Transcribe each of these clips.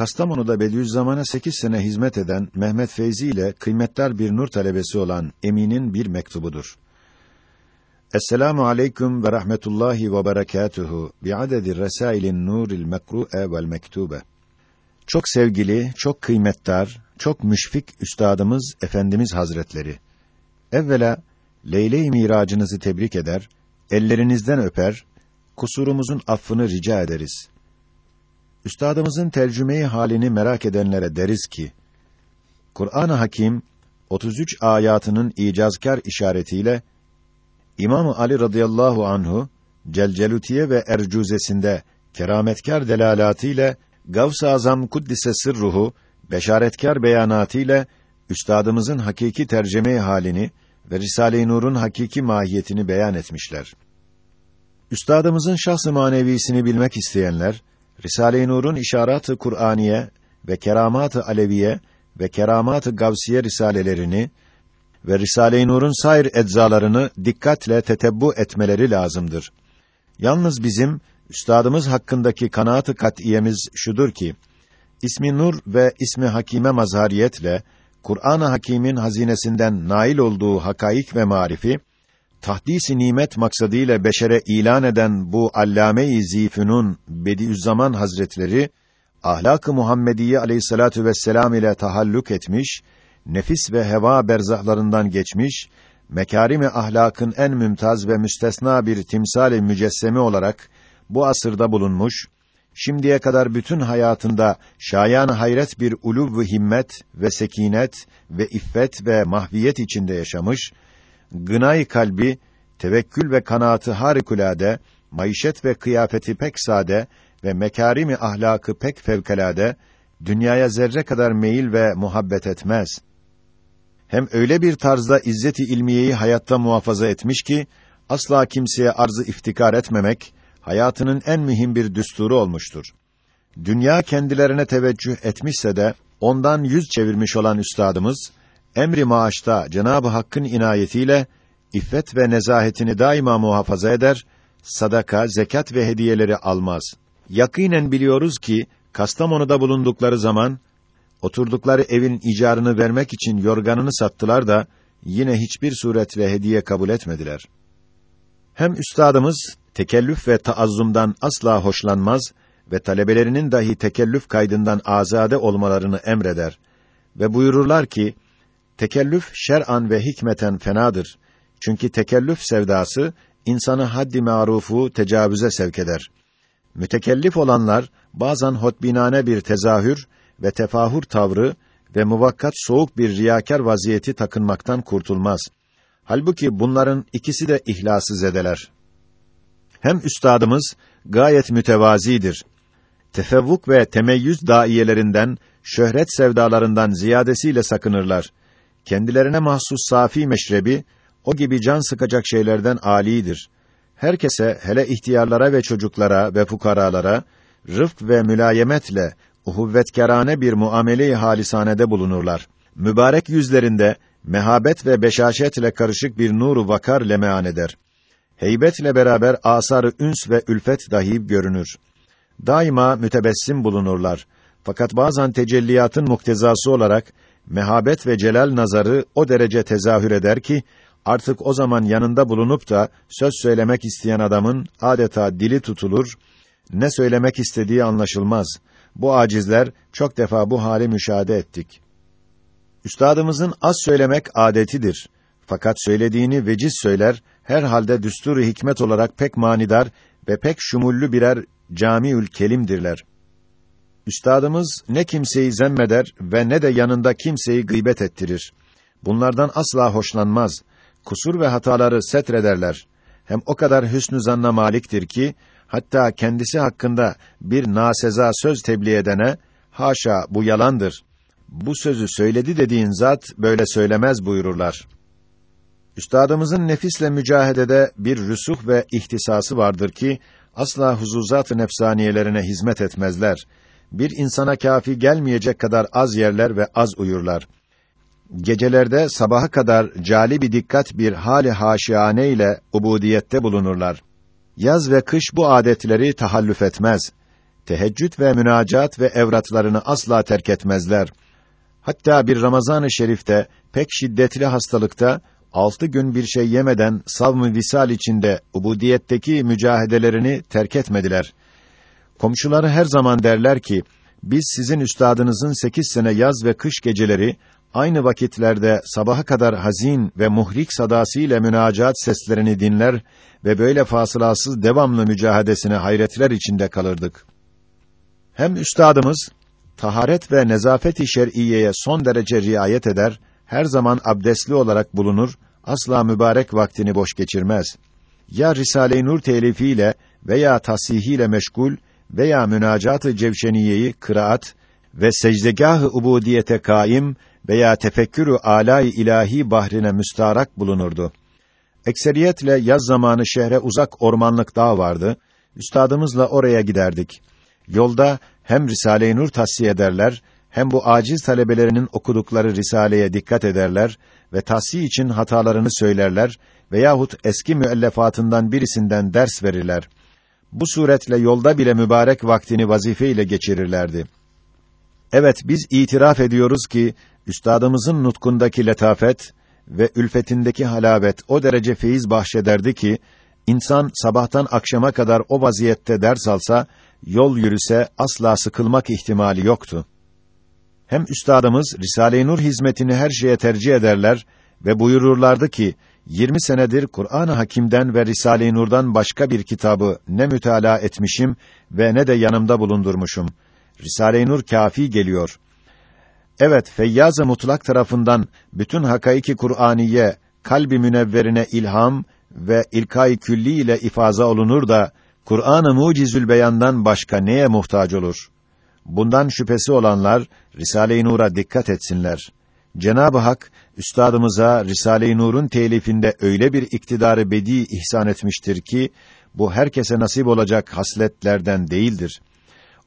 Kastamonu'da Bediüzzaman'a sekiz sene hizmet eden Mehmet Feyzi ile kıymetli bir nur talebesi olan Emin'in bir mektubudur. Esselamu aleyküm ve rahmetullahi ve berekatuhu bi'adedi resailin nuril mekru'e vel mektube. Çok sevgili, çok kıymetdar, çok müşfik üstadımız Efendimiz Hazretleri. Evvela Leyle-i Miracınızı tebrik eder, ellerinizden öper, kusurumuzun affını rica ederiz. Üstadımızın tercümeyi halini merak edenlere deriz ki, Kur'an-ı Hakim 33 ayatının icazkar işaretiyle İmam Ali radıyallahu anhu Celcelutiye ve Ercuzesinde kerametkar delalatıyla Gavs-ı Azam Kuddise sırruhu beşaretkar beyanatıyla üstadımızın hakiki tercüme halini ve Risale-i Nur'un hakiki mahiyetini beyan etmişler. Üstadımızın şahs-ı manevisini bilmek isteyenler Risale-i Nur'un işarat-ı Kur'aniye ve keramat-ı Aleviye ve keramat-ı Gavsiye risalelerini ve Risale-i Nur'un sair eczalarını dikkatle tetebbu etmeleri lazımdır. Yalnız bizim üstadımız hakkındaki kanaat-ı kat'iyemiz şudur ki İsmi Nur ve ismi Hakime mazhariyetle Kur'an-ı Hakîm'in hazinesinden nail olduğu hakaik ve marifi tahdis-i nimet maksadıyla beşere ilan eden bu allame-i zîfünun Bediüzzaman Hazretleri ahlak-ı Muhammediye Aleyhissalatu vesselam ile tahallük etmiş, nefis ve heva berzahlarından geçmiş, mekârim-i ahlakın en mümtaz ve müstesna bir timsal-i mücessemi olarak bu asırda bulunmuş, şimdiye kadar bütün hayatında şayan hayret bir uluv ve himmet ve sekinet ve iffet ve mahviyet içinde yaşamış, gınay kalbi, tevekkül ve kanaatı harikulade, maişet ve kıyafeti pek sade ve mekarimi ahlakı pek fevkalade, dünyaya zerre kadar meyil ve muhabbet etmez. Hem öyle bir tarzda izzeti ilmiyeyi hayatta muhafaza etmiş ki, asla kimseye arzı iftikar etmemek, hayatının en mühim bir düsturu olmuştur. Dünya kendilerine teveccüh etmişse de, ondan yüz çevirmiş olan üstadımız, emri maaşta Cenab-ı Hakk'ın inayetiyle, iffet ve nezahetini daima muhafaza eder, sadaka, zekat ve hediyeleri almaz. Yakinen biliyoruz ki, Kastamonu'da bulundukları zaman, oturdukları evin icarını vermek için yorganını sattılar da, yine hiçbir suretle hediye kabul etmediler. Hem üstadımız, tekellüf ve taazzumdan asla hoşlanmaz ve talebelerinin dahi tekellüf kaydından azade olmalarını emreder ve buyururlar ki tekellüf şer'an ve hikmeten fenadır. Çünkü tekellüf sevdası insanı haddi marufu tecavüze sevk eder. Mütekellif olanlar bazen hotbinane bir tezahür ve tefahür tavrı ve muvakkat soğuk bir riyakar vaziyeti takınmaktan kurtulmaz. Halbuki bunların ikisi de ihlası zedeler. Hem üstadımız gayet mütevazidir. Tefevvuk ve temeyyüz daiyelerinden, şöhret sevdalarından ziyadesiyle sakınırlar. Kendilerine mahsus safi meşrebi, o gibi can sıkacak şeylerden âlidir. Herkese, hele ihtiyarlara ve çocuklara ve fukaralara, rıfk ve mülayemetle, uhuvvetkârane bir muamele-i halisanede bulunurlar. Mübarek yüzlerinde, mehabet ve beşaşetle karışık bir nuru vakar lemean eder. Heybetle beraber asar üns ve ülfet dahi görünür. Daima mütebessim bulunurlar. Fakat bazen tecelliyatın muktezası olarak mehabet ve celal nazarı o derece tezahür eder ki artık o zaman yanında bulunup da söz söylemek isteyen adamın adeta dili tutulur, ne söylemek istediği anlaşılmaz. Bu acizler çok defa bu hali müşahede ettik. Üstadımızın az söylemek adetidir. Fakat söylediğini veciz söyler, her halde düstur hikmet olarak pek manidar ve pek şumullü birer camiül kelimdirler. Üstadımız ne kimseyi zemmeder ve ne de yanında kimseyi gıybet ettirir. Bunlardan asla hoşlanmaz. Kusur ve hataları setrederler. Hem o kadar hüsnü zanna maliktir ki, hatta kendisi hakkında bir naseza söz tebliğ edene, haşa bu yalandır. Bu sözü söyledi dediğin zat böyle söylemez buyururlar. Üstadımızın nefisle mücahedede bir rüsuh ve ihtisası vardır ki asla huzuzat-ı nefsaniyelerine hizmet etmezler. Bir insana kafi gelmeyecek kadar az yerler ve az uyurlar. Gecelerde sabaha kadar cali bir dikkat bir hali haşiyane ile ubudiyette bulunurlar. Yaz ve kış bu adetleri tahallüf etmez. teheccüd ve münacat ve evratlarını asla terk etmezler. Hatta bir Ramazan-ı Şerif'te pek şiddetli hastalıkta altı gün bir şey yemeden savm-ı visal içinde ubudiyetteki mücahedelerini terk etmediler. Komşuları her zaman derler ki, biz sizin üstadınızın sekiz sene yaz ve kış geceleri, aynı vakitlerde sabaha kadar hazin ve muhrik sadasıyla münacat seslerini dinler ve böyle fasılasız devamlı mücahedesine hayretler içinde kalırdık. Hem üstadımız, taharet ve nezafet-i şer'iyeye son derece riayet eder, her zaman abdestli olarak bulunur, asla mübarek vaktini boş geçirmez. Ya Risale-i Nur telifiyle veya tasihiyle meşgul veya münacat-ı cevşeniyeyi kıraat ve secdegâh-ı ubudiyete kaim veya tefekkürü alâ-i ilahi bahrine müstarak bulunurdu. Ekseriyetle yaz zamanı şehre uzak ormanlık dağ vardı. Üstadımızla oraya giderdik. Yolda hem Risale-i Nur tahsiye ederler, hem bu aciz talebelerinin okudukları risaleye dikkat ederler ve tahsiye için hatalarını söylerler veyahut eski müellefatından birisinden ders verirler. Bu suretle yolda bile mübarek vaktini vazife ile geçirirlerdi. Evet biz itiraf ediyoruz ki üstadımızın nutkundaki letafet ve ülfetindeki halabet o derece feyiz bahşederdi ki insan sabahtan akşama kadar o vaziyette ders alsa, yol yürüse asla sıkılmak ihtimali yoktu. Hem üstadımız Risale-i Nur hizmetini her şeye tercih ederler ve buyururlardı ki 20 senedir Kur'an-ı Hakîm'den ve Risale-i Nur'dan başka bir kitabı ne mütalaa etmişim ve ne de yanımda bulundurmuşum. Risale-i Nur kafi geliyor. Evet, Feyyaz-ı Mutlak tarafından bütün hakaiki Kur'aniye kalbi münevverine ilham ve ilkay külli ile ifaza olunur da Kur'an-ı Mucizül Beyan'dan başka neye muhtaç olur? Bundan şüphesi olanlar Risale-i Nur'a dikkat etsinler. Cenab-ı Hak üstadımıza Risale-i Nur'un telifinde öyle bir iktidarı bedi ihsan etmiştir ki bu herkese nasip olacak hasletlerden değildir.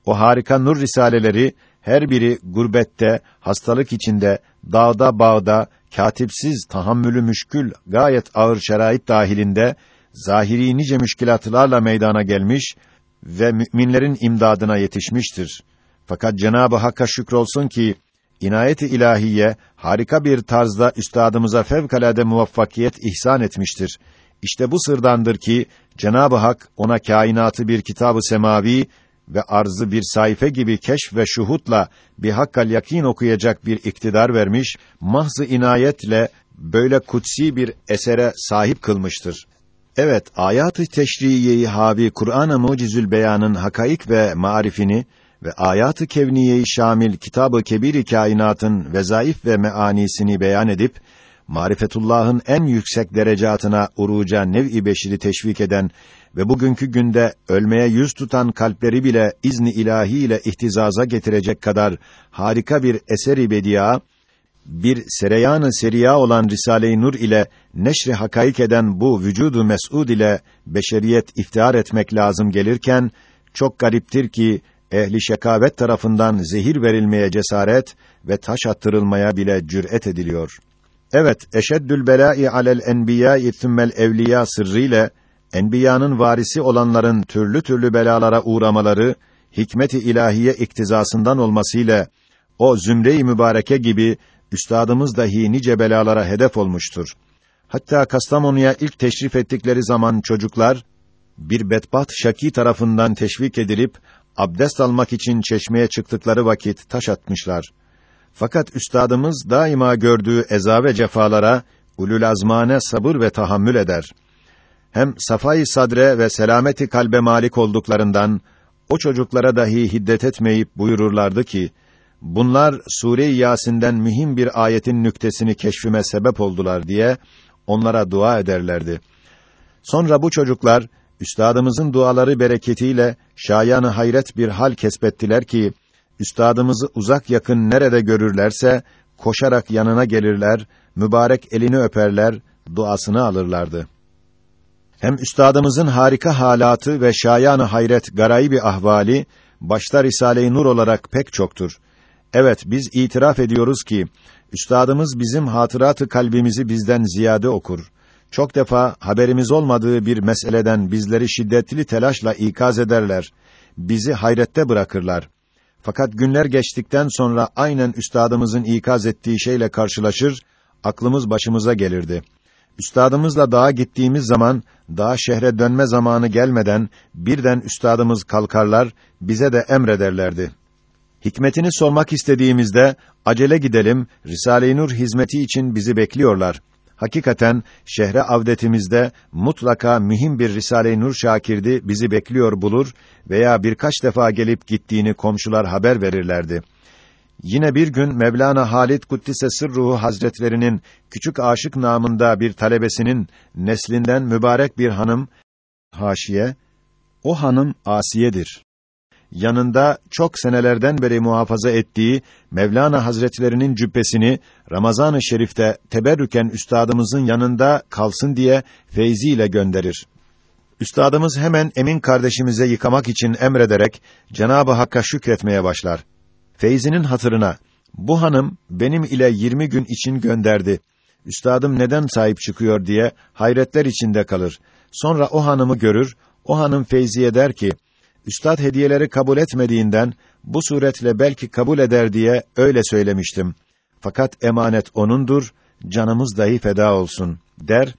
O harika nur risaleleri her biri gurbette, hastalık içinde, dağda bağda, katipsiz, tahammülü müşkül, gayet ağır şerait dahilinde, zahiri nice müşkilatlarla meydana gelmiş ve müminlerin imdadına yetişmiştir. Fakat Cenab-ı Hakk'a şükrolsun ki, inayet-i ilahiye, harika bir tarzda üstadımıza fevkalade muvaffakiyet ihsan etmiştir. İşte bu sırdandır ki, Cenab-ı Hak, ona kainatı bir kitab-ı semavi ve arzı bir sayfe gibi keşf ve şuhutla bir hakkal yakin okuyacak bir iktidar vermiş, mahzı inayetle böyle kutsi bir esere sahip kılmıştır. Evet, ayat-ı teşriyeyi habi Kur'an-ı Mucizül Beyan'ın hakaik ve marifini ve ayat-ı kevniyeyi şamil Kitab-ı Kebir-i Kainat'ın vezaif ve meanisini beyan edip marifetullah'ın en yüksek derecatına uruca nev-i beşiri teşvik eden ve bugünkü günde ölmeye yüz tutan kalpleri bile izni ilahi ile ihtizaza getirecek kadar harika bir eseri bedia, bir sereyanı seriya olan Risale-i Nur ile neşri hakaik eden bu vücudu mes'ud ile beşeriyet iftihar etmek lazım gelirken çok gariptir ki ehli şekavet tarafından zehir verilmeye cesaret ve taş attırılmaya bile cüret ediliyor. Evet, eşeddül belâ'i alel enbiyâ'i thümmel evliya sırrıyla enbiyanın varisi olanların türlü türlü belalara uğramaları hikmet-i ilahiye iktizasından olmasıyla o zümre-i mübareke gibi üstadımız dahi nice belalara hedef olmuştur. Hatta Kastamonu'ya ilk teşrif ettikleri zaman çocuklar bir bedbat şaki tarafından teşvik edilip abdest almak için çeşmeye çıktıkları vakit taş atmışlar. Fakat üstadımız daima gördüğü eza ve cefalara ulul azmane sabır ve tahammül eder. Hem safai sadre ve selameti kalbe malik olduklarından o çocuklara dahi hiddet etmeyip buyururlardı ki bunlar Sure-i Yasin'den mühim bir ayetin nüktesini keşfime sebep oldular diye onlara dua ederlerdi. Sonra bu çocuklar üstadımızın duaları bereketiyle şayanı hayret bir hal kesbettiler ki üstadımızı uzak yakın nerede görürlerse koşarak yanına gelirler, mübarek elini öperler, duasını alırlardı. Hem üstadımızın harika halatı ve şayanı hayret garayi ahvali başta Risale-i Nur olarak pek çoktur. Evet biz itiraf ediyoruz ki üstadımız bizim hatıratı kalbimizi bizden ziyade okur. Çok defa haberimiz olmadığı bir meseleden bizleri şiddetli telaşla ikaz ederler bizi hayrette bırakırlar. Fakat günler geçtikten sonra aynen üstadımızın ikaz ettiği şeyle karşılaşır, aklımız başımıza gelirdi. Üstadımızla dağa gittiğimiz zaman, daha şehre dönme zamanı gelmeden, birden üstadımız kalkarlar, bize de emrederlerdi. Hikmetini sormak istediğimizde, acele gidelim, Risale-i Nur hizmeti için bizi bekliyorlar. Hakikaten, şehre avdetimizde, mutlaka mühim bir Risale-i Nur şakirdi bizi bekliyor bulur veya birkaç defa gelip gittiğini komşular haber verirlerdi. Yine bir gün Mevlana Halit Kuddise Sırruhu Hazretlerinin küçük aşık namında bir talebesinin neslinden mübarek bir hanım haşiye o hanım Asiye'dir. Yanında çok senelerden beri muhafaza ettiği Mevlana Hazretlerinin cübbesini Ramazan-ı Şerif'te teberrüken üstadımızın yanında kalsın diye feyzi ile gönderir. Üstadımız hemen Emin kardeşimize yıkamak için emrederek Cenabı Hakk'a şükretmeye başlar. Feyzi'nin hatırına, bu hanım benim ile yirmi gün için gönderdi. Üstadım neden sahip çıkıyor diye hayretler içinde kalır. Sonra o hanımı görür, o hanım Feyzi'ye der ki, Üstad hediyeleri kabul etmediğinden, bu suretle belki kabul eder diye öyle söylemiştim. Fakat emanet onundur, canımız dahi feda olsun, der,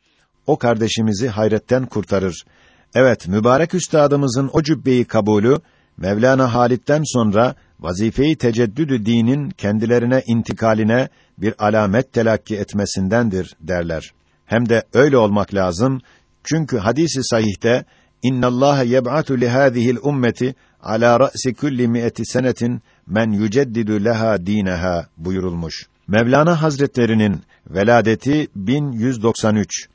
o kardeşimizi hayretten kurtarır. Evet, mübarek üstadımızın o cübbeyi kabulü, Mevlana Halit'ten sonra vazifeyi teceddüdü dinin kendilerine intikaline bir alamet telakki etmesindendir derler. Hem de öyle olmak lazım. Çünkü hadisi sahihte İnnallâhe yeb'atu lihâzihil ummeti ala ra'si kulli mi'eti senetin men yüceddidu leha dîneha buyurulmuş. Mevlana Hazretlerinin veladeti 1193.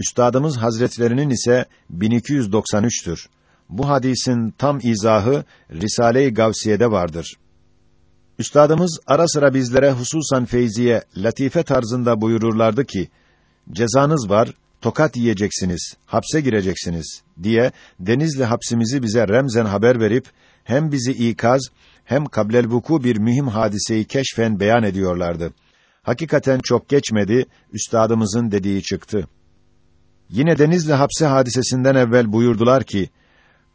Üstadımız Hazretlerinin ise 1293'tür. Bu hadisin tam izahı Risale-i Gavsiye'de vardır. Üstadımız ara sıra bizlere hususan Feyziye latife tarzında buyururlardı ki cezanız var, tokat yiyeceksiniz, hapse gireceksiniz diye Denizli hapsimizi bize remzen haber verip hem bizi ikaz hem kablel vuku bir mühim hadiseyi keşfen beyan ediyorlardı. Hakikaten çok geçmedi, üstadımızın dediği çıktı. Yine Denizli hapse hadisesinden evvel buyurdular ki,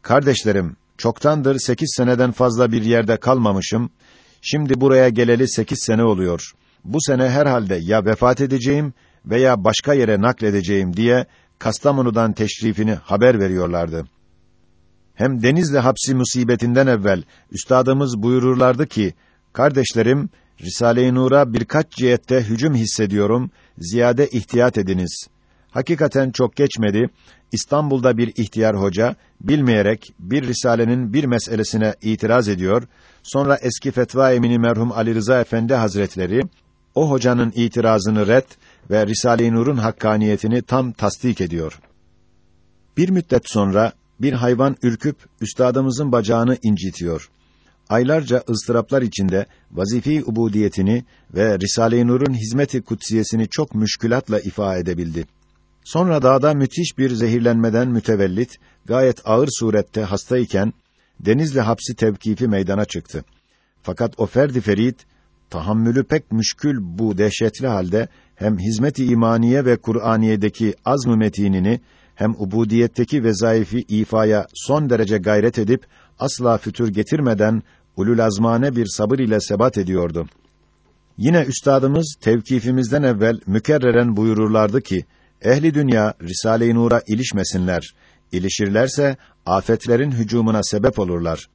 Kardeşlerim, çoktandır sekiz seneden fazla bir yerde kalmamışım, şimdi buraya geleli sekiz sene oluyor. Bu sene herhalde ya vefat edeceğim veya başka yere nakledeceğim diye Kastamonu'dan teşrifini haber veriyorlardı. Hem Denizli hapsi musibetinden evvel üstadımız buyururlardı ki, kardeşlerim, Risale-i Nur'a birkaç cihette hücum hissediyorum, ziyade ihtiyat ediniz. Hakikaten çok geçmedi, İstanbul'da bir ihtiyar hoca, bilmeyerek bir risalenin bir meselesine itiraz ediyor, sonra eski fetva emini merhum Ali Rıza Efendi Hazretleri, o hocanın itirazını red ve Risale-i Nur'un hakkaniyetini tam tasdik ediyor. Bir müddet sonra bir hayvan ürküp üstadımızın bacağını incitiyor. Aylarca ıstıraplar içinde vazife-i ubudiyetini ve Risale-i Nur'un hizmeti kutsiyesini çok müşkülatla ifa edebildi. Sonra dağda müthiş bir zehirlenmeden mütevellit, gayet ağır surette hastayken Denizli hapsi tevkifi meydana çıktı. Fakat o ferdi ferit tahammülü pek müşkül bu dehşetli halde hem hizmet-i imaniye ve Kur'aniyedeki azm-ı metinini hem ubudiyetteki vezaifi ifaya son derece gayret edip asla fütür getirmeden ulul azmane bir sabır ile sebat ediyordu. Yine üstadımız tevkifimizden evvel mükerreren buyururlardı ki ehli dünya Risale-i Nur'a ilişmesinler. İlişirlerse afetlerin hücumuna sebep olurlar.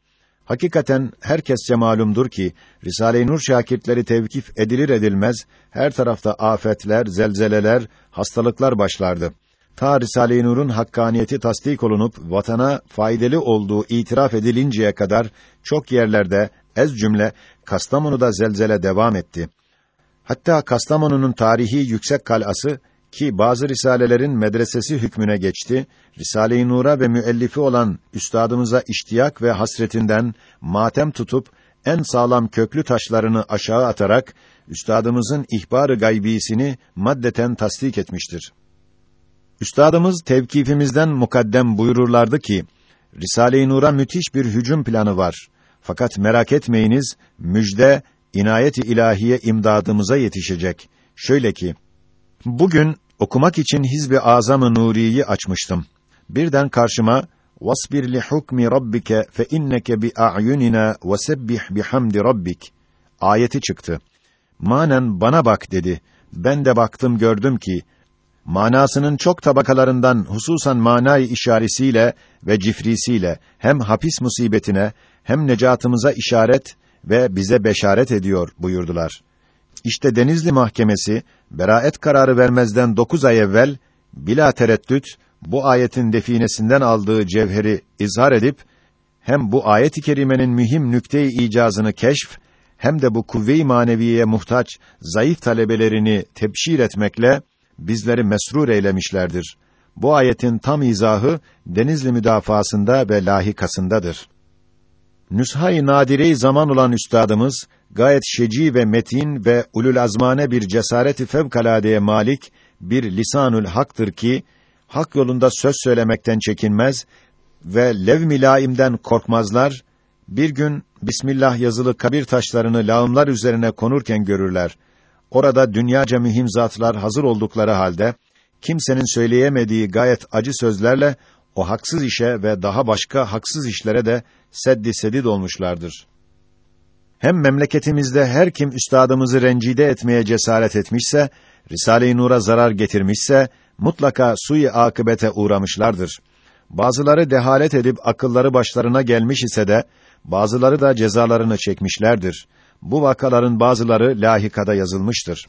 Hakikaten herkesçe malumdur ki Risale-i Nur şakirtleri tevkif edilir edilmez her tarafta afetler, zelzeleler, hastalıklar başlardı. Ta Risale-i Nur'un hakkaniyeti tasdik olunup vatana faydalı olduğu itiraf edilinceye kadar çok yerlerde ez cümle Kastamonu'da zelzele devam etti. Hatta Kastamonu'nun tarihi yüksek kalası ki bazı risalelerin medresesi hükmüne geçti, Risale-i Nur'a ve müellifi olan üstadımıza iştiyak ve hasretinden matem tutup en sağlam köklü taşlarını aşağı atarak üstadımızın ihbar-ı gaybisini maddeten tasdik etmiştir. Üstadımız tevkifimizden mukaddem buyururlardı ki Risale-i Nur'a müthiş bir hücum planı var. Fakat merak etmeyiniz, müjde inayet-i ilahiye imdadımıza yetişecek. Şöyle ki Bugün okumak için Hizb-i Azam-ı Nuri'yi açmıştım. Birden karşıma Vasbir li hukmi rabbike fe inneke bi a'yunina ve sebbih bihamdi rabbik. Ayeti çıktı. Manen bana bak dedi. Ben de baktım gördüm ki manasının çok tabakalarından hususan manayı işaresiyle ve cifrisiyle hem hapis musibetine hem necatımıza işaret ve bize beşaret ediyor buyurdular. İşte Denizli Mahkemesi beraet kararı vermezden dokuz ay evvel bila tereddüt bu ayetin definesinden aldığı cevheri izhar edip hem bu ayet-i kerimenin mühim nükte-i icazını keşf hem de bu kuvve-i maneviyeye muhtaç zayıf talebelerini tebşir etmekle bizleri mesrur eylemişlerdir. Bu ayetin tam izahı Denizli müdafasında ve lahikasındadır. Nüshâ-i nadire zaman olan üstadımız gayet şeci ve metin ve ulul azmane bir cesareti fevkaladeye malik bir lisanül haktır ki hak yolunda söz söylemekten çekinmez ve lev milaimden korkmazlar. Bir gün Bismillah yazılı kabir taşlarını lağımlar üzerine konurken görürler. Orada dünyaca mühim zatlar hazır oldukları halde kimsenin söyleyemediği gayet acı sözlerle o haksız işe ve daha başka haksız işlere de seddi sedid olmuşlardır. Hem memleketimizde her kim üstadımızı rencide etmeye cesaret etmişse, Risale-i Nur'a zarar getirmişse, mutlaka sui akıbete uğramışlardır. Bazıları dehalet edip akılları başlarına gelmiş ise de, bazıları da cezalarını çekmişlerdir. Bu vakaların bazıları lahikada yazılmıştır.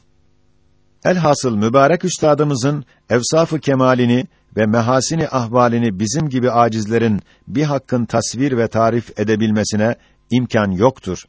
Elhasıl mübarek üstadımızın evsafı kemalini ve mehasini ahvalini bizim gibi acizlerin bir hakkın tasvir ve tarif edebilmesine imkan yoktur.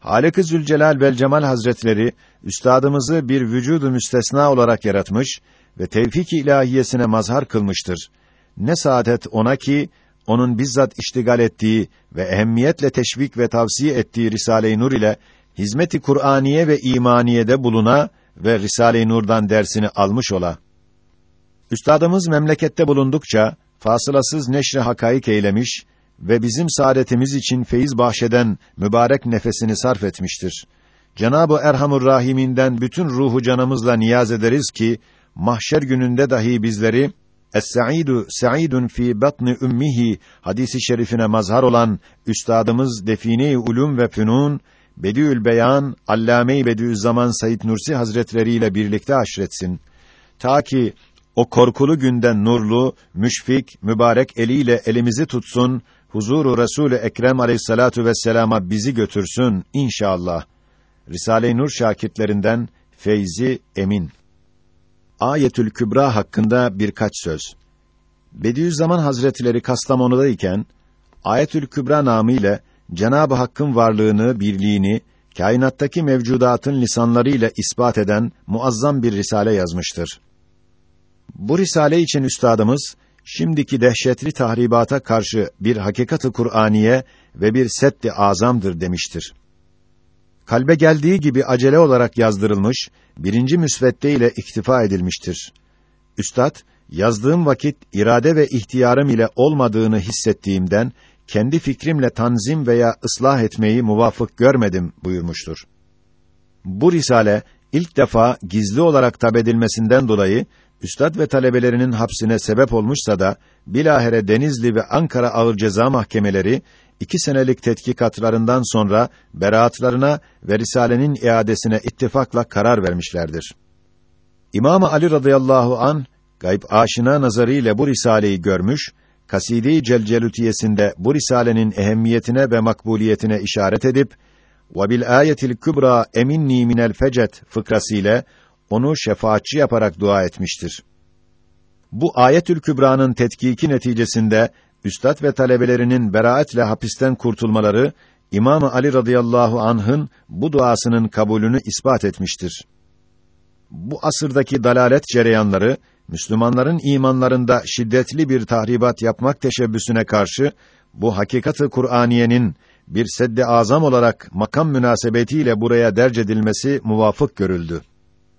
Halik-i Zülcelal vel Cemal Hazretleri üstadımızı bir vücudu müstesna olarak yaratmış ve tevfik-i ilahiyesine mazhar kılmıştır. Ne saadet ona ki onun bizzat iştigal ettiği ve ehemmiyetle teşvik ve tavsiye ettiği Risale-i Nur ile hizmeti Kur'aniye ve imaniyede buluna ve Risale-i Nur'dan dersini almış ola. Üstadımız memlekette bulundukça fasılasız neşre hakaik eylemiş ve bizim saadetimiz için feyiz bahşeden mübarek nefesini sarf etmiştir. Cenab-ı Erhamur Rahiminden bütün ruhu canımızla niyaz ederiz ki mahşer gününde dahi bizleri Es-Saidu Saidun fi batni ummihi hadisi şerifine mazhar olan üstadımız Define-i Ulum ve Fünun Bediül Beyan Allame-i Bediüzzaman Said Nursi Hazretleri ile birlikte aşretsin. Ta ki o korkulu günden nurlu, müşfik, mübarek eliyle elimizi tutsun, huzuru Resul-i Ekrem Aleyhissalatu vesselam'a bizi götürsün inşallah. Risale-i Nur şakitlerinden Feyzi Emin. Ayetül Kübra hakkında birkaç söz. Bediüzzaman Hazretleri Kastamonu'dayken Ayetül Kübra namı ile Cenab-ı Hakk'ın varlığını, birliğini kainattaki mevcudatın lisanlarıyla ispat eden muazzam bir risale yazmıştır. Bu risale için üstadımız şimdiki dehşetli tahribata karşı bir hakikatı Kur'aniye ve bir setti azamdır demiştir. Kalbe geldiği gibi acele olarak yazdırılmış, birinci müsvedde ile iktifa edilmiştir. Üstad, yazdığım vakit irade ve ihtiyarım ile olmadığını hissettiğimden kendi fikrimle tanzim veya ıslah etmeyi muvafık görmedim buyurmuştur. Bu risale ilk defa gizli olarak tab edilmesinden dolayı üstad ve talebelerinin hapsine sebep olmuşsa da bilahere Denizli ve Ankara Ağır Ceza Mahkemeleri iki senelik tetkikatlarından sonra beraatlarına ve risalenin iadesine ittifakla karar vermişlerdir. İmam Ali radıyallahu an gayb aşina nazarıyla bu risaleyi görmüş, Kaside-i Celcelutiyesinde bu risalenin ehemmiyetine ve makbuliyetine işaret edip ve bil ayetil kübra eminni minel fecet fıkrasıyla onu şefaatçi yaparak dua etmiştir. Bu Ayetül Kübra'nın tetkiki neticesinde üstad ve talebelerinin beraatle hapisten kurtulmaları İmam Ali radıyallahu anh'ın bu duasının kabulünü ispat etmiştir. Bu asırdaki dalalet cereyanları Müslümanların imanlarında şiddetli bir tahribat yapmak teşebbüsüne karşı bu hakikatı Kur'aniyenin bir seddi azam olarak makam münasebetiyle buraya derc edilmesi muvafık görüldü.